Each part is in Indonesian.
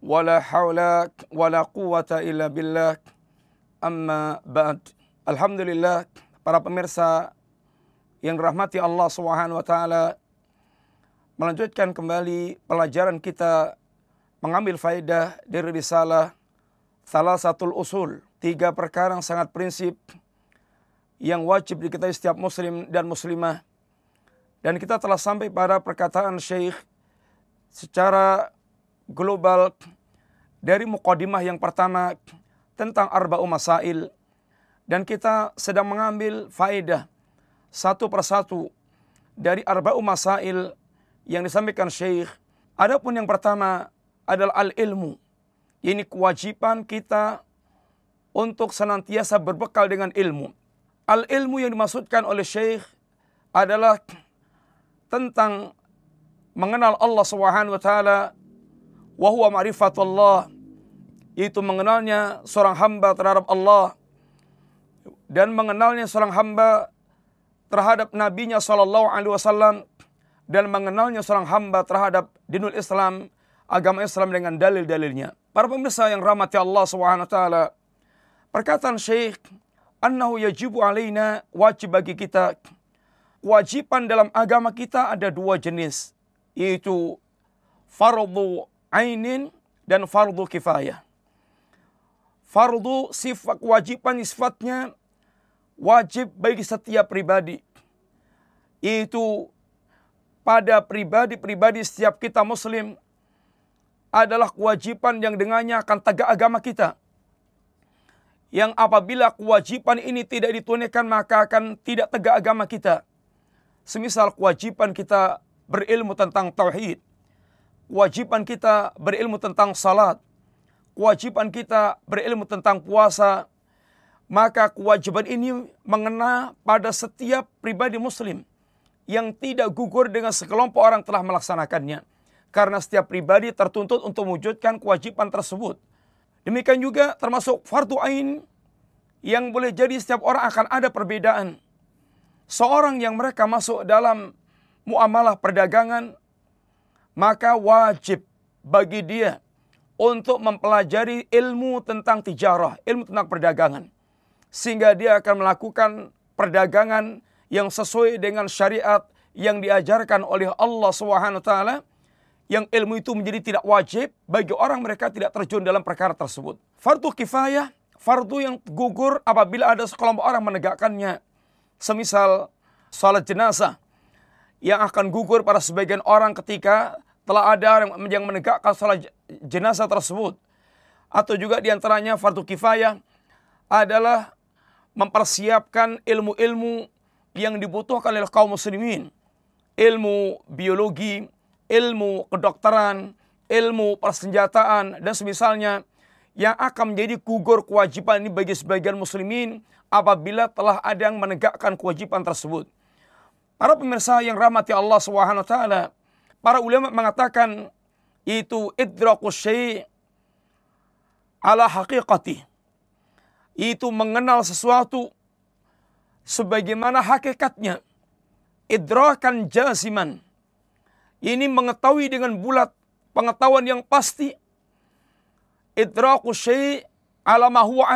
Wala haula wala quwata illa billah. Amma ba'd. Alhamdulillah para pemirsa yang dirahmati Allah Subhanahu wa taala melanjutkan kembali pelajaran kita mengambil faedah dari risalah salah satu usul tiga perkara yang sangat prinsip yang wajib diketahui setiap muslim dan muslimah dan kita telah sampai pada perkataan Syekh secara global dari mukadimah yang pertama tentang arba'u masail dan kita sedang mengambil faedah satu persatu dari arba'u masail yang disampaikan Syekh. Adapun yang pertama adalah al-ilmu. Ini kewajiban kita untuk senantiasa berbekal dengan ilmu. Al-ilmu yang dimaksudkan oleh Syekh adalah tentang mengenal Allah Subhanahu wa taala wa huwa ma'rifatullah. Yaitu mengenalnya seorang hamba terhadap Allah. Dan mengenalnya seorang hamba terhadap nabinya sallallahu alaihi wasallam. Dan mengenalnya seorang hamba terhadap dinul Islam agama Islam dengan dalil-dalilnya. Para pemirsa yang rahmati Allah Subhanahu wa taala, perkataan Syekh annahu yajibu alaina wajib bagi kita. Kewajiban dalam agama kita ada dua jenis yaitu fardu ainin dan fardu kifayah. Fardu sifat kewajiban sifatnya wajib bagi setiap pribadi. Itu pada pribadi-pribadi setiap kita muslim adalah kewajiban yang dengannya akan tegak agama kita. Yang apabila kewajiban ini tidak ditunaikan maka akan tidak tegak agama kita. Semisal kewajiban kita berilmu tentang tauhid, kewajiban kita berilmu tentang salat, kewajiban kita berilmu tentang puasa, maka kewajiban ini mengena pada setiap pribadi muslim yang tidak gugur dengan sekelompok orang telah melaksanakannya. Karena setiap pribadi tertuntut untuk mewujudkan kewajiban tersebut. Demikian juga termasuk fardu ain yang boleh jadi setiap orang akan ada perbedaan. Seorang yang mereka masuk dalam muamalah perdagangan maka wajib bagi dia untuk mempelajari ilmu tentang tijarah, ilmu tentang perdagangan. Sehingga dia akan melakukan perdagangan yang sesuai dengan syariat yang diajarkan oleh Allah taala yang ilmu itu menjadi tidak wajib bagi orang mereka tidak terjun dalam perkara tersebut. Fardu kifayah, fardu yang gugur apabila ada sekelompok orang menegakkannya. Semisal salat jenazah yang akan gugur pada sebagian orang ketika telah ada yang menegakkan salat jenazah tersebut. Atau juga di antaranya fardu kifayah adalah mempersiapkan ilmu-ilmu yang dibutuhkan oleh kaum muslimin. Ilmu biologi, ilmu kedokteran, ilmu persenjataan, dan semisalnya yang akan menjadi gugur kewajiban ini bagi sebagian muslimin apabila telah ada yang menegakkan kewajiban tersebut. Para pemirsa yang rahmati Allah Subhanahu taala, para ulama mengatakan itu idrakus syai' ala haqiqati. Itu mengenal sesuatu sebagaimana hakikatnya. Idrakan jaziman. Ini mengetahui dengan bulat pengetahuan yang pasti. Idraku syai' ala ma huwa.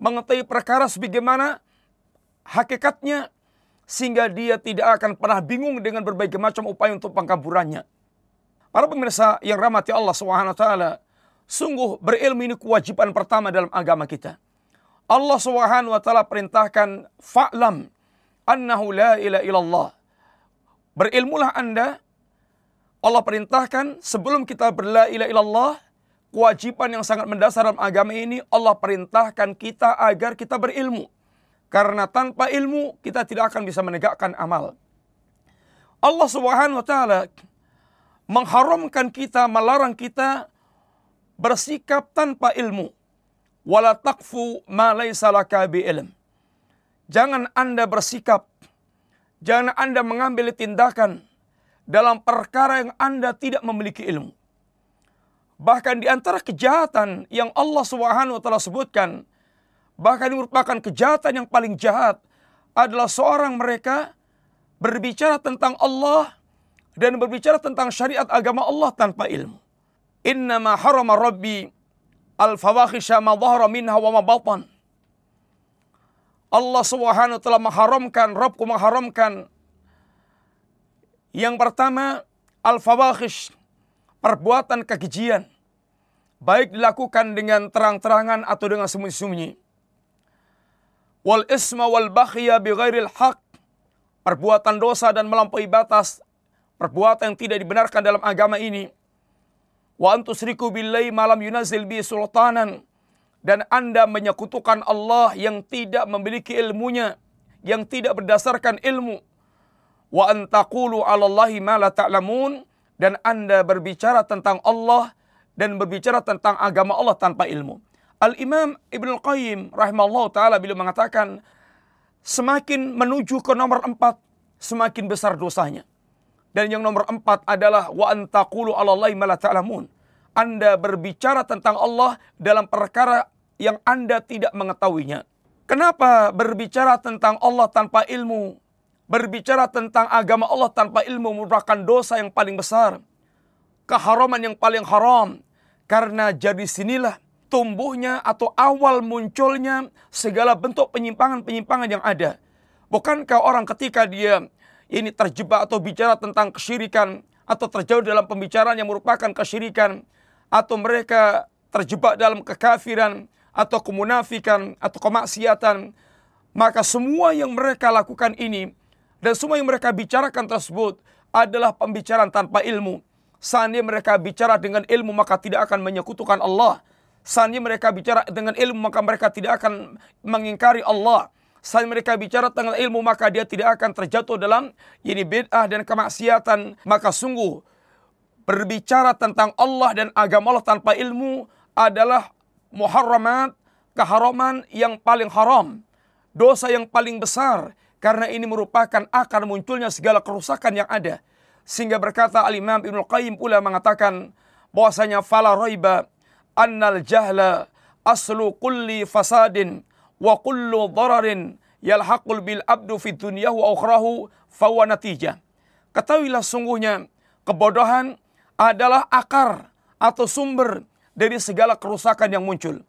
Mengetahui perkara sebagaimana hakikatnya sehingga dia tidak akan pernah bingung dengan berbagai macam upaya untuk pengkaburannya. Para pemirsa yang rahmati Allah Subhanahu wa taala, sungguh berilmu ini kewajiban pertama dalam agama kita. Allah Subhanahu wa taala perintahkan fa'lam annahu la ilaha illallah. Berilmulah Anda Allah perintahkan sebelum kita berla ilaha illallah kewajiban yang sangat mendasar dalam agama ini Allah perintahkan kita agar kita berilmu. Karena tanpa ilmu kita tidak akan bisa menegakkan amal. Allah Subhanahu wa taala mengharamkan kita, melarang kita bersikap tanpa ilmu. Wala taqfu ma laysa laka ilm. Jangan Anda bersikap, jangan Anda mengambil tindakan dalam perkara yang Anda tidak memiliki ilmu. Bahkan di antara kejahatan yang Allah Subhanahu wa taala sebutkan, bahkan merupakan kejahatan yang paling jahat adalah seorang mereka berbicara tentang Allah dan berbicara tentang syariat agama Allah tanpa ilmu. Innama harama rabbi al-fawahisha ma dhahara minha wa ma batan. Allah Subhanahu taala mengharamkan, Rabbku mengharamkan yang pertama al-fawahish perbuatan kekejian baik dilakukan dengan terang-terangan atau dengan sembunyi-sembunyi. Wal isma wal bakhya bighairil haq perbuatan dosa dan melampaui batas perbuatan yang tidak dibenarkan dalam agama ini. Wa antusriku billahi malam yunazil bi sultanan dan Anda menyekutukan Allah yang tidak memiliki ilmunya, yang tidak berdasarkan ilmu. Wa antaqulu 'ala Allahi ma la ta'lamun dan Anda berbicara tentang Allah dan berbicara tentang agama Allah tanpa ilmu. Al-Imam Ibn Al-Qayyim rahimahullah ta'ala bila mengatakan semakin menuju ke nomor empat semakin besar dosanya. Dan yang nomor empat adalah wa antaqulu alallahi ma ta'lamun. Anda berbicara tentang Allah dalam perkara yang Anda tidak mengetahuinya. Kenapa berbicara tentang Allah tanpa ilmu berbicara tentang agama Allah tanpa ilmu merupakan dosa yang paling besar. Keharaman yang paling haram. Karena jadi sinilah tumbuhnya atau awal munculnya segala bentuk penyimpangan-penyimpangan yang ada. Bukankah orang ketika dia ini terjebak atau bicara tentang kesyirikan atau terjauh dalam pembicaraan yang merupakan kesyirikan atau mereka terjebak dalam kekafiran atau kemunafikan atau kemaksiatan maka semua yang mereka lakukan ini dan semua yang mereka bicarakan tersebut adalah pembicaraan tanpa ilmu. Seandainya mereka bicara dengan ilmu maka tidak akan menyekutukan Allah. Seandainya mereka bicara dengan ilmu maka mereka tidak akan mengingkari Allah. Seandainya mereka bicara dengan ilmu maka dia tidak akan terjatuh dalam ini bid'ah dan kemaksiatan. Maka sungguh berbicara tentang Allah dan agama Allah tanpa ilmu adalah muharramat, keharaman yang paling haram. Dosa yang paling besar karena ini merupakan akar munculnya segala kerusakan yang ada. Sehingga berkata Al-Imam Ibn Qayyim pula mengatakan bahwasanya fala raiba annal jahla aslu kulli fasadin wa kullu dhararin yalhaqul bil abdu fi dunya wa. Ketahuilah sungguhnya kebodohan adalah akar atau sumber dari segala kerusakan yang muncul.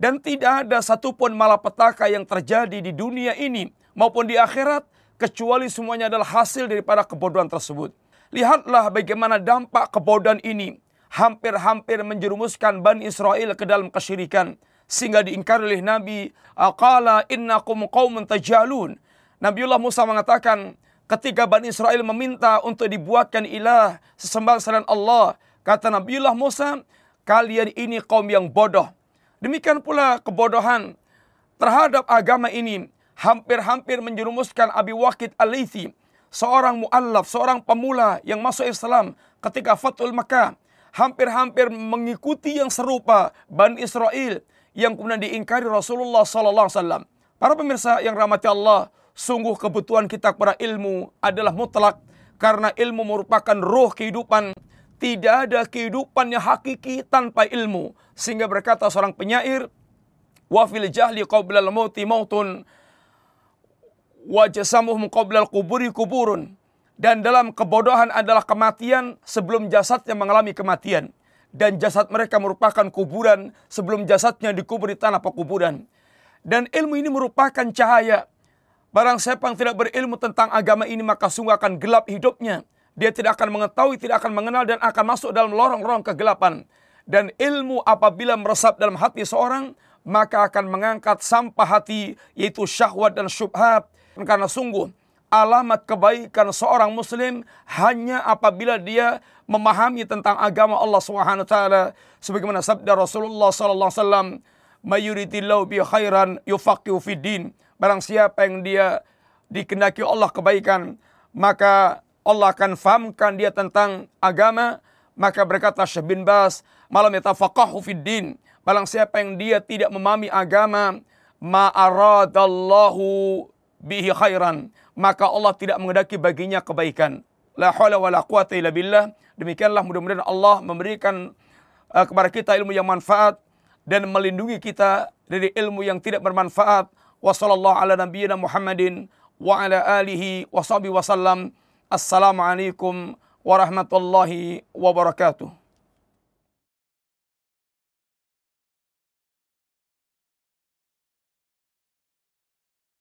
Dan tidak ada satupun malapetaka yang terjadi di dunia ini maupun di akhirat kecuali semuanya adalah hasil daripada kebodohan tersebut. Lihatlah bagaimana dampak kebodohan ini hampir-hampir menjerumuskan Bani Israel ke dalam kesyirikan sehingga diingkari oleh Nabi aqala innakum qaumun tajalun. Nabiullah Musa mengatakan ketika Bani Israel meminta untuk dibuatkan ilah sesembahan selain Allah, kata Nabiullah Musa, kalian ini kaum yang bodoh. Demikian pula kebodohan terhadap agama ini hampir-hampir menjerumuskan Abi Waqid Al-Laythi, seorang muallaf, seorang pemula yang masuk Islam ketika Fathul Makkah, hampir-hampir mengikuti yang serupa Bani Israel yang kemudian diingkari Rasulullah sallallahu alaihi wasallam. Para pemirsa yang rahmati Allah, sungguh kebutuhan kita kepada ilmu adalah mutlak karena ilmu merupakan roh kehidupan. Tidak ada kehidupan yang hakiki tanpa ilmu. Sehingga berkata seorang penyair, "Wa fil jahli qabla al-mauti mautun." wajasamuhum qablal kuburi kuburun. Dan dalam kebodohan adalah kematian sebelum jasadnya mengalami kematian. Dan jasad mereka merupakan kuburan sebelum jasadnya dikubur di tanah pekuburan. Dan ilmu ini merupakan cahaya. Barang siapa yang tidak berilmu tentang agama ini maka sungguh akan gelap hidupnya. Dia tidak akan mengetahui, tidak akan mengenal dan akan masuk dalam lorong-lorong kegelapan. Dan ilmu apabila meresap dalam hati seorang, maka akan mengangkat sampah hati yaitu syahwat dan syubhat karena sungguh alamat kebaikan seorang muslim hanya apabila dia memahami tentang agama Allah Subhanahu wa taala. Sebagaimana sabda Rasulullah sallallahu alaihi wasallam mayuritillahu bi khairan yufaqihu fid din. Barang siapa yang dia dikehendaki Allah kebaikan maka Allah akan fahamkan dia tentang agama. Maka berkata Syekh bin Bas malam yatafaqahu fid din. Barang siapa yang dia tidak memahami agama, ma'aradallahu bihi khairan, maka Allah tidak mengendaki baginya kebaikan. La haula wala quwata illa billah. Demikianlah mudah-mudahan Allah memberikan uh, kepada kita ilmu yang manfaat dan melindungi kita dari ilmu yang tidak bermanfaat. Muhammadin wa ala alihi wa sahbihi. Assalamualaikum warahmatullahi wabarakatuh.